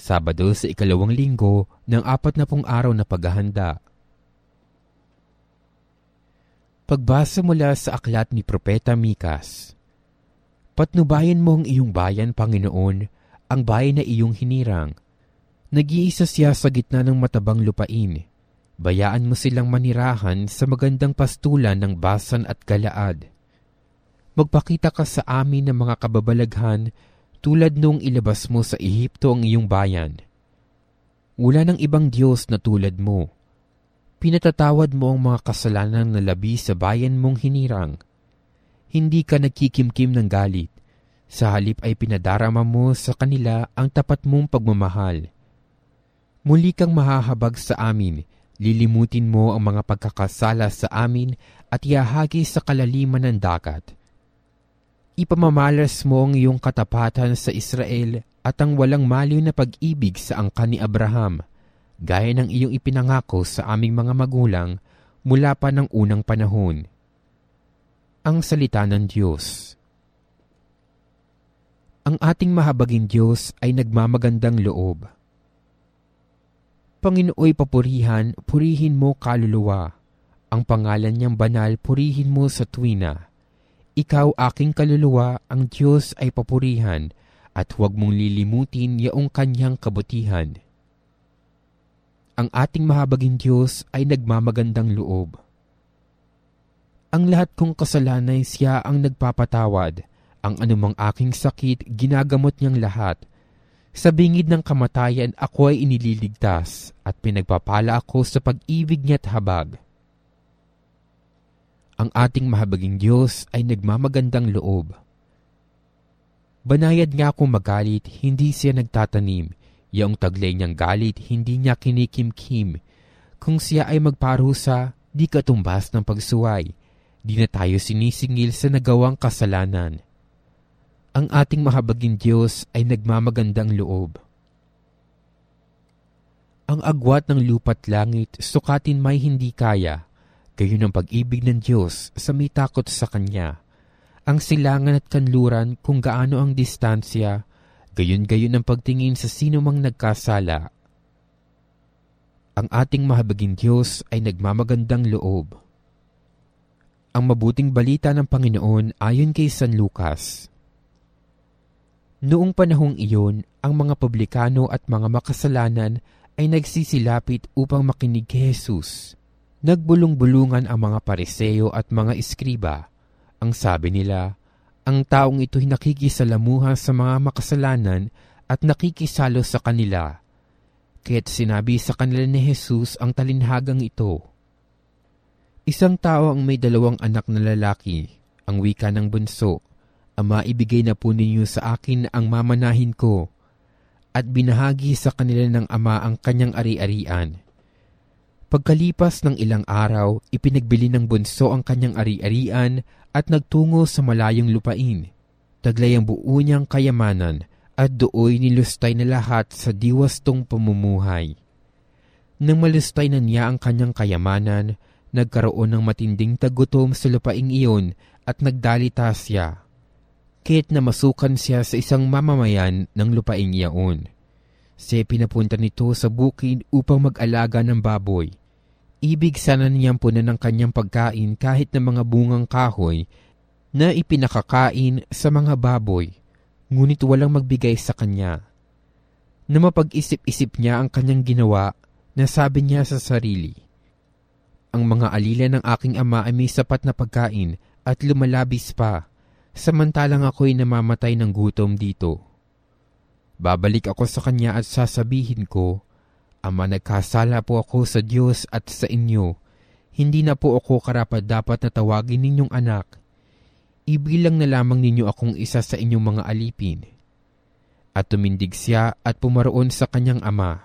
Sabado sa ikalawang linggo ng apat na pong araw na paghahanda. Pagbasa mula sa aklat ni Propeta Mikas. Patnubayan mo ang iyong bayan, Panginoon, ang bayan na iyong hinirang. Nag-iisa siya sa gitna ng matabang lupain. Bayaan mo silang manirahan sa magandang pastulan ng Basan at Galaad. Magpakita ka sa amin ng mga kababalaghan tulad nung ilabas mo sa Ehipto ang iyong bayan. Wala ng ibang Diyos na tulad mo. Pinatatawad mo ang mga kasalanan na labi sa bayan mong hinirang. Hindi ka nagkikimkim ng galit sa halip ay pinadarama mo sa kanila ang tapat mong pagmamahal. Muli kang mahahabag sa amin, lilimutin mo ang mga pagkakasala sa amin at iahagi sa kalaliman ng dagat. Ipamamalas mo ang iyong katapatan sa Israel at ang walang maliw na pag-ibig sa angka ni Abraham, gaya ng iyong ipinangako sa aming mga magulang mula pa ng unang panahon. Ang Salita ng Diyos ang ating mahabaging Diyos ay nagmamagandang loob. Panginooy papurihan, purihin mo kaluluwa. Ang pangalan niyang banal, purihin mo sa tuwina. Ikaw aking kaluluwa, ang Diyos ay papurihan, at huwag mong lilimutin yaong kanyang kabutihan. Ang ating mahabaging Diyos ay nagmamagandang loob. Ang lahat kong kasalanay siya ang nagpapatawad, ang anumang aking sakit, ginagamot niyang lahat. Sa bingid ng kamatayan, ako ay inililigtas at pinagpapala ako sa pag-ibig niya't habag. Ang ating mahabaging Diyos ay nagmamagandang loob. Banayad nga akong magalit, hindi siya nagtatanim. Yaong taglay niyang galit, hindi niya kinikimkim. Kung siya ay magparusa, di katumbas ng pagsuway. Di na tayo sinisingil sa nagawang kasalanan ang ating mahabaging Diyos ay nagmamagandang loob. Ang agwat ng lupat langit, sukatin may hindi kaya, gayon ang pag-ibig ng Diyos sa may takot sa Kanya. Ang silangan at kanluran kung gaano ang distansya, gayon-gayon ang pagtingin sa sino mang nagkasala. Ang ating mahabaging Diyos ay nagmamagandang loob. Ang mabuting balita ng Panginoon ayon kay San Lucas. Noong panahong iyon, ang mga publikano at mga makasalanan ay nagsisilapit upang makinig kay Jesus. Nagbulong-bulungan ang mga pariseo at mga iskriba. Ang sabi nila, ang taong ito'y nakikisalamuha sa mga makasalanan at nakikisalo sa kanila. Kaya't sinabi sa kanila ni Jesus ang talinhagang ito. Isang tao ang may dalawang anak na lalaki, ang wika ng bunso, Ama, ibigay na po ninyo sa akin ang mamanahin ko at binahagi sa kanila ng Ama ang kanyang ari-arian. Pagkalipas ng ilang araw, ipinagbili ng bunso ang kanyang ari-arian at nagtungo sa malayong lupain. Taglay ang buo niyang kayamanan at dooy nilustay na lahat sa diwastong pamumuhay. Nang malustay na niya ang kanyang kayamanan, nagkaroon ng matinding tagutom sa lupaing iyon at nagdalita siya kahit na masukan siya sa isang mamamayan ng lupaing iyaon. Siya pinapunta nito sa bukid upang mag-alaga ng baboy. Ibig sana niyang punan ng kanyang pagkain kahit na mga bungang kahoy na ipinakakain sa mga baboy, ngunit walang magbigay sa kanya. Na mapag-isip-isip niya ang kanyang ginawa, nasabi niya sa sarili, Ang mga alila ng aking ama ay may sapat na pagkain at lumalabis pa samantalang ako'y namamatay ng gutom dito. Babalik ako sa kanya at sasabihin ko, Ama, nagkasala po ako sa Diyos at sa inyo. Hindi na po ako karapat dapat na tawagin ninyong anak. Ibilang na lamang ninyo akong isa sa inyong mga alipin. At tumindig siya at pumaroon sa kanyang ama.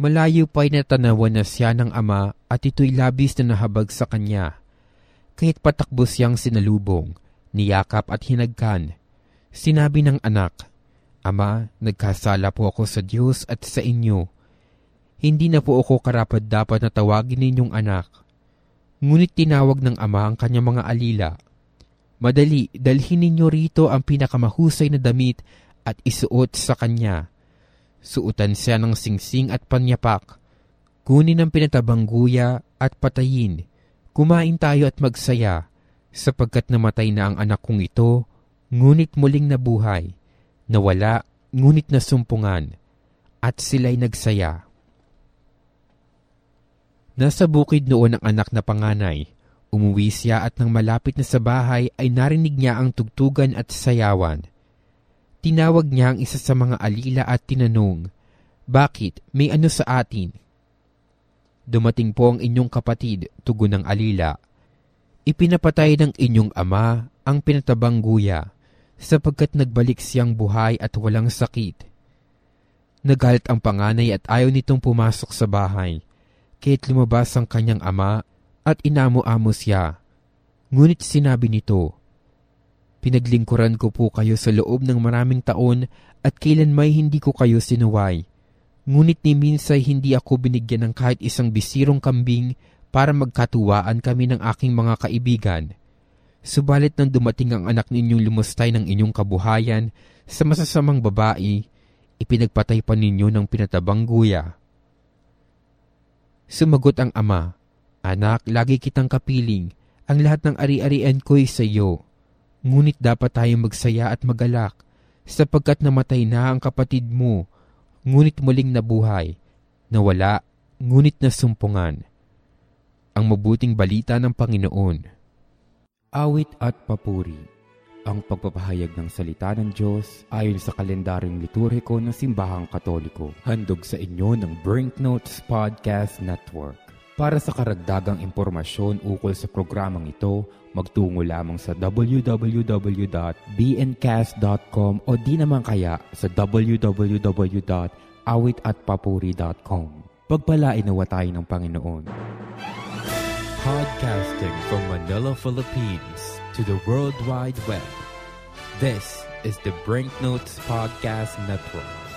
Malayo pa'y natanawan na siya ng ama at ito'y labis na nahabag sa kanya. Kahit patakbo siyang sinalubong, niyakap at hinagkan. Sinabi ng anak, Ama, nagkasala po ako sa Diyos at sa inyo. Hindi na po ako karapat dapat na tawagin ninyong anak. Ngunit tinawag ng ama ang kanyang mga alila. Madali, dalhin ninyo rito ang pinakamahusay na damit at isuot sa kanya. Suutan siya ng singsing at panyapak. Kunin ang pinatabang guya at patayin. Kumain tayo at magsaya, sapagkat namatay na ang anak kong ito, ngunit muling nabuhay. Nawala, ngunit nasumpungan. At sila'y nagsaya. Nasa bukid noon ang anak na panganay. Umuwi siya at nang malapit na sa bahay ay narinig niya ang tugtugan at sayawan. Tinawag niya ang isa sa mga alila at tinanong, Bakit? May ano sa atin? Dumating po ang inyong kapatid, tugon ng alila. Ipinapatay ng inyong ama ang pinatabang guya, sapagkat nagbalik siyang buhay at walang sakit. Nagalit ang panganay at ayaw nitong pumasok sa bahay kahit lumabas ang kanyang ama at inamo-amo siya. Ngunit sinabi nito, Pinaglingkuran ko po kayo sa loob ng maraming taon at kailan may hindi ko kayo sinuway. Ngunit ni minsay hindi ako binigyan ng kahit isang bisirong kambing para magkatuwaan kami ng aking mga kaibigan. Subalit nang dumating ang anak ninyong lumustay ng inyong kabuhayan sa masasamang babae, ipinagpatay pa ninyo ng pinatabang guya. Sumagot ang ama, Anak, lagi kitang kapiling. Ang lahat ng ari-arian ko'y sa iyo. Ngunit dapat tayong magsaya at magalak, sapagkat namatay na ang kapatid mo, ngunit muling nabuhay. Nawala, ngunit nasumpungan. Ang mabuting balita ng Panginoon. Awit at papuri ang pagpapahayag ng salita ng Diyos ayon sa kalendaryong liturhiko ng Simbahang Katoliko. Handog sa inyo ng Brinknotes Podcast Network. Para sa karagdagang impormasyon ukol sa programang ito, magtungo lamang sa www.bncast.com o di naman kaya sa www.awitatpapuri.com. Pagpalain nawa tayo ng Panginoon. Podcasting from Manila, Philippines to the World Wide Web. This is the Brinknotes Podcast Network.